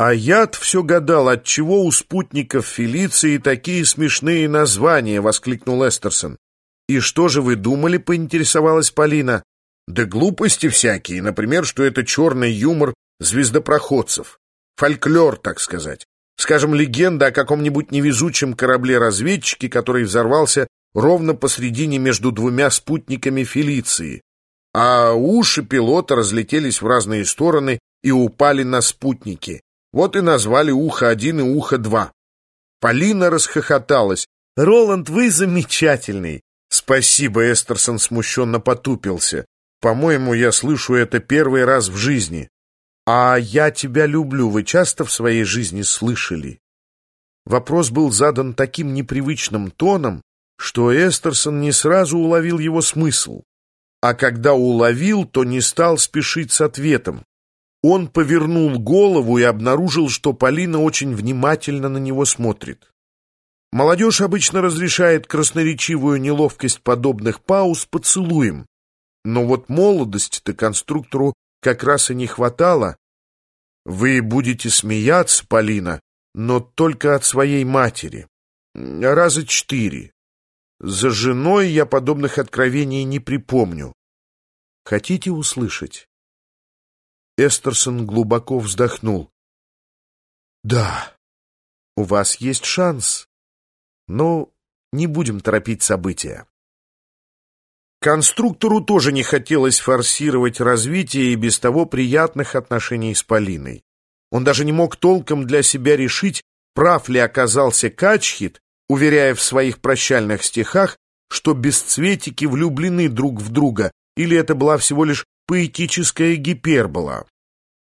А я все гадал, отчего у спутников Фелиции такие смешные названия, воскликнул Эстерсон. И что же вы думали, поинтересовалась Полина. Да глупости всякие, например, что это черный юмор звездопроходцев. Фольклор, так сказать. Скажем, легенда о каком-нибудь невезучем корабле-разведчике, который взорвался ровно посредине между двумя спутниками Фелиции. А уши пилота разлетелись в разные стороны и упали на спутники. Вот и назвали ухо один и ухо два. Полина расхохоталась. «Роланд, вы замечательный!» «Спасибо», — Эстерсон смущенно потупился. «По-моему, я слышу это первый раз в жизни». «А я тебя люблю» вы часто в своей жизни слышали? Вопрос был задан таким непривычным тоном, что Эстерсон не сразу уловил его смысл. А когда уловил, то не стал спешить с ответом. Он повернул голову и обнаружил, что Полина очень внимательно на него смотрит. Молодежь обычно разрешает красноречивую неловкость подобных пауз поцелуем. Но вот молодости-то конструктору как раз и не хватало. Вы будете смеяться, Полина, но только от своей матери. Раза четыре. За женой я подобных откровений не припомню. Хотите услышать? Эстерсон глубоко вздохнул. «Да, у вас есть шанс, но не будем торопить события». Конструктору тоже не хотелось форсировать развитие и без того приятных отношений с Полиной. Он даже не мог толком для себя решить, прав ли оказался Качхит, уверяя в своих прощальных стихах, что бесцветики влюблены друг в друга, или это была всего лишь поэтическая гипербола.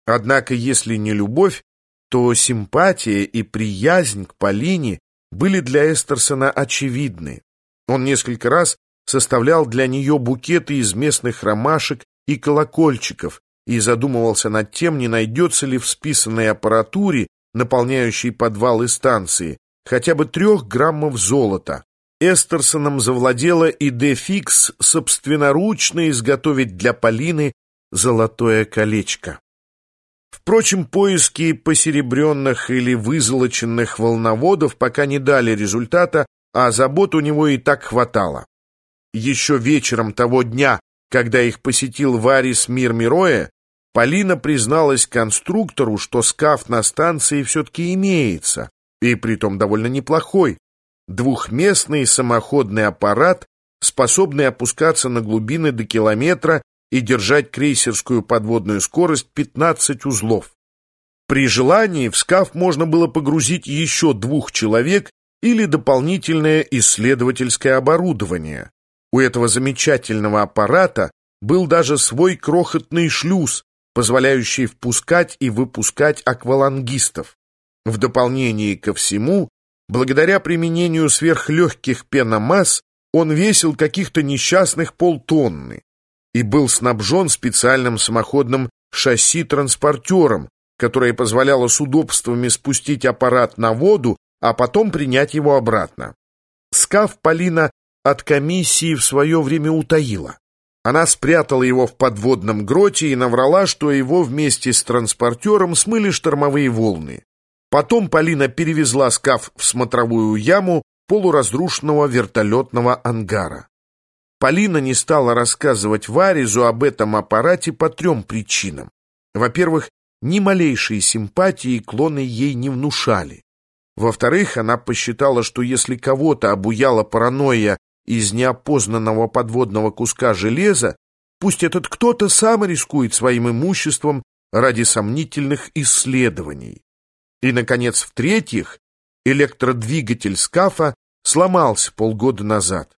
Однако, если не любовь, то симпатия и приязнь к Полине были для Эстерсона очевидны. Он несколько раз составлял для нее букеты из местных ромашек и колокольчиков и задумывался над тем, не найдется ли в списанной аппаратуре, наполняющей подвалы станции, хотя бы трех граммов золота. Эстерсоном завладела идея фикс собственноручно изготовить для Полины золотое колечко. Впрочем, поиски посеребренных или вызолоченных волноводов пока не дали результата, а забот у него и так хватало. Еще вечером того дня, когда их посетил Варис Мир Мироя, Полина призналась конструктору, что скаф на станции все-таки имеется, и притом довольно неплохой. Двухместный самоходный аппарат, способный опускаться на глубины до километра и держать крейсерскую подводную скорость 15 узлов. При желании в скаф можно было погрузить еще двух человек или дополнительное исследовательское оборудование. У этого замечательного аппарата был даже свой крохотный шлюз, позволяющий впускать и выпускать аквалангистов. В дополнение ко всему, благодаря применению сверхлегких пеномасс, он весил каких-то несчастных полтонны и был снабжен специальным самоходным шасси-транспортером, которое позволяло с удобствами спустить аппарат на воду, а потом принять его обратно. Скаф Полина от комиссии в свое время утаила. Она спрятала его в подводном гроте и наврала, что его вместе с транспортером смыли штормовые волны. Потом Полина перевезла скаф в смотровую яму полуразрушенного вертолетного ангара. Полина не стала рассказывать Варизу об этом аппарате по трем причинам. Во-первых, ни малейшие симпатии клоны ей не внушали. Во-вторых, она посчитала, что если кого-то обуяла паранойя из неопознанного подводного куска железа, пусть этот кто-то сам рискует своим имуществом ради сомнительных исследований. И, наконец, в-третьих, электродвигатель скафа сломался полгода назад.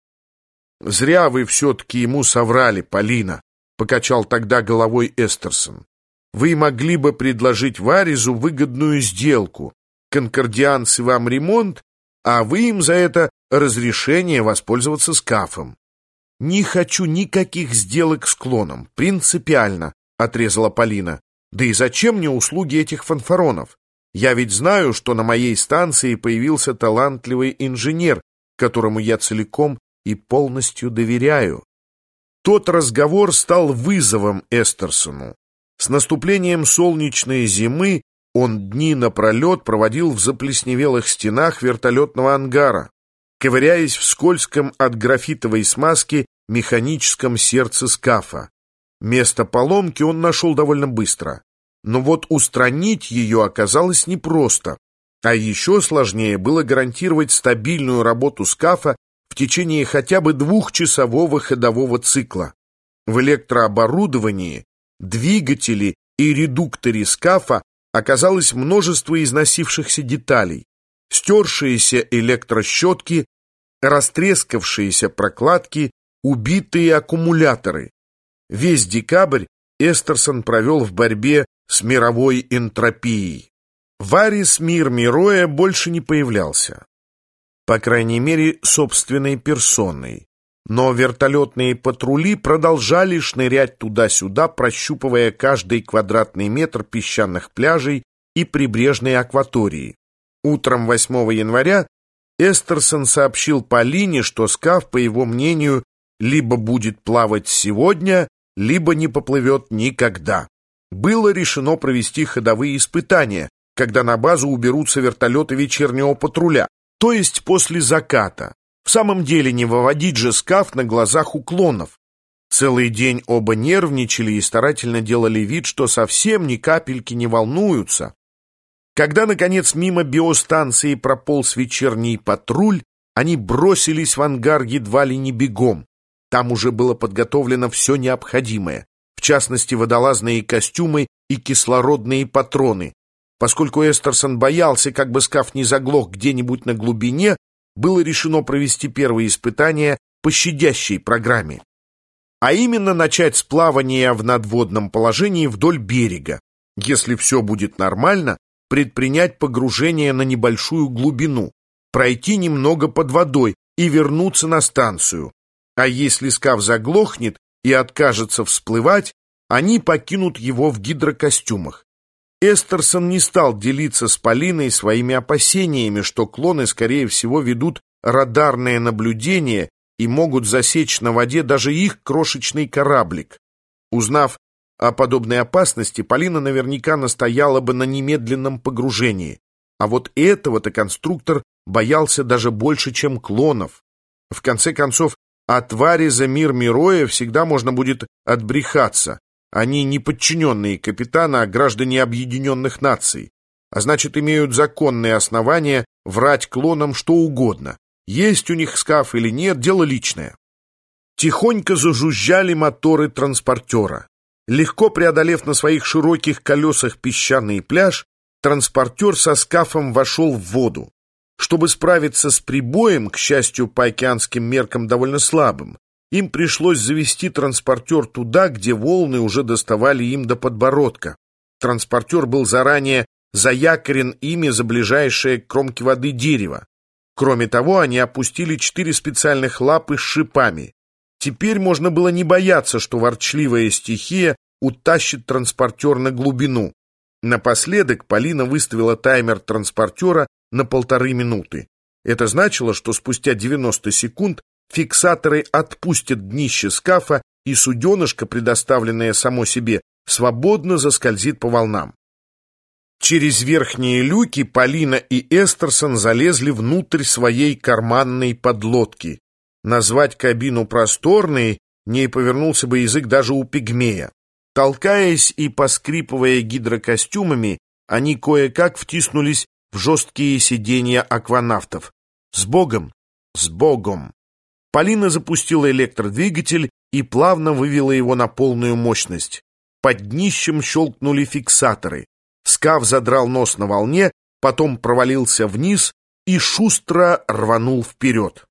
«Зря вы все-таки ему соврали, Полина», — покачал тогда головой Эстерсон. «Вы могли бы предложить Варизу выгодную сделку. Конкордианцы вам ремонт, а вы им за это разрешение воспользоваться скафом». «Не хочу никаких сделок с клоном, принципиально», — отрезала Полина. «Да и зачем мне услуги этих фанфаронов? Я ведь знаю, что на моей станции появился талантливый инженер, которому я целиком и полностью доверяю. Тот разговор стал вызовом Эстерсону. С наступлением солнечной зимы он дни напролет проводил в заплесневелых стенах вертолетного ангара, ковыряясь в скользком от графитовой смазки механическом сердце скафа. Место поломки он нашел довольно быстро. Но вот устранить ее оказалось непросто. А еще сложнее было гарантировать стабильную работу скафа в течение хотя бы двухчасового ходового цикла. В электрооборудовании, двигателе и редукторе скафа оказалось множество износившихся деталей, стершиеся электрощетки, растрескавшиеся прокладки, убитые аккумуляторы. Весь декабрь Эстерсон провел в борьбе с мировой энтропией. Варис Мир Мироя больше не появлялся. По крайней мере, собственной персоной. Но вертолетные патрули продолжали шнырять туда-сюда, прощупывая каждый квадратный метр песчаных пляжей и прибрежной акватории. Утром 8 января Эстерсон сообщил Полине, что Скаф, по его мнению, либо будет плавать сегодня, либо не поплывет никогда. Было решено провести ходовые испытания, когда на базу уберутся вертолеты вечернего патруля, то есть после заката. В самом деле не выводить же скаф на глазах уклонов. Целый день оба нервничали и старательно делали вид, что совсем ни капельки не волнуются. Когда, наконец, мимо биостанции прополз вечерний патруль, они бросились в ангар едва ли не бегом. Там уже было подготовлено все необходимое, в частности, водолазные костюмы и кислородные патроны, Поскольку Эстерсон боялся, как бы скаф не заглох где-нибудь на глубине, было решено провести первые испытания по щадящей программе. А именно начать с плавания в надводном положении вдоль берега. Если все будет нормально, предпринять погружение на небольшую глубину, пройти немного под водой и вернуться на станцию. А если скаф заглохнет и откажется всплывать, они покинут его в гидрокостюмах. Эстерсон не стал делиться с Полиной своими опасениями, что клоны, скорее всего, ведут радарное наблюдение и могут засечь на воде даже их крошечный кораблик. Узнав о подобной опасности, Полина наверняка настояла бы на немедленном погружении. А вот этого-то конструктор боялся даже больше, чем клонов. В конце концов, от твари за мир Мироя всегда можно будет отбрехаться. Они не подчиненные капитана, а граждане Объединенных Наций, а значит, имеют законные основания врать клонам что угодно. Есть у них скаф или нет, дело личное. Тихонько зажужжали моторы транспортера. Легко преодолев на своих широких колесах песчаный пляж, транспортер со скафом вошел в воду. Чтобы справиться с прибоем, к счастью, по океанским меркам довольно слабым, им пришлось завести транспортер туда, где волны уже доставали им до подбородка. Транспортер был заранее заякорен ими за ближайшее к кромке воды дерево. Кроме того, они опустили четыре специальных лапы с шипами. Теперь можно было не бояться, что ворчливая стихия утащит транспортер на глубину. Напоследок Полина выставила таймер транспортера на полторы минуты. Это значило, что спустя 90 секунд Фиксаторы отпустят днище скафа, и суденышко, предоставленное само себе, свободно заскользит по волнам. Через верхние люки Полина и Эстерсон залезли внутрь своей карманной подлодки. Назвать кабину просторной не повернулся бы язык даже у пигмея. Толкаясь и поскрипывая гидрокостюмами, они кое-как втиснулись жесткие сиденья акванавтов. С Богом! С Богом! Полина запустила электродвигатель и плавно вывела его на полную мощность. Под днищем щелкнули фиксаторы. Скаф задрал нос на волне, потом провалился вниз и шустро рванул вперед.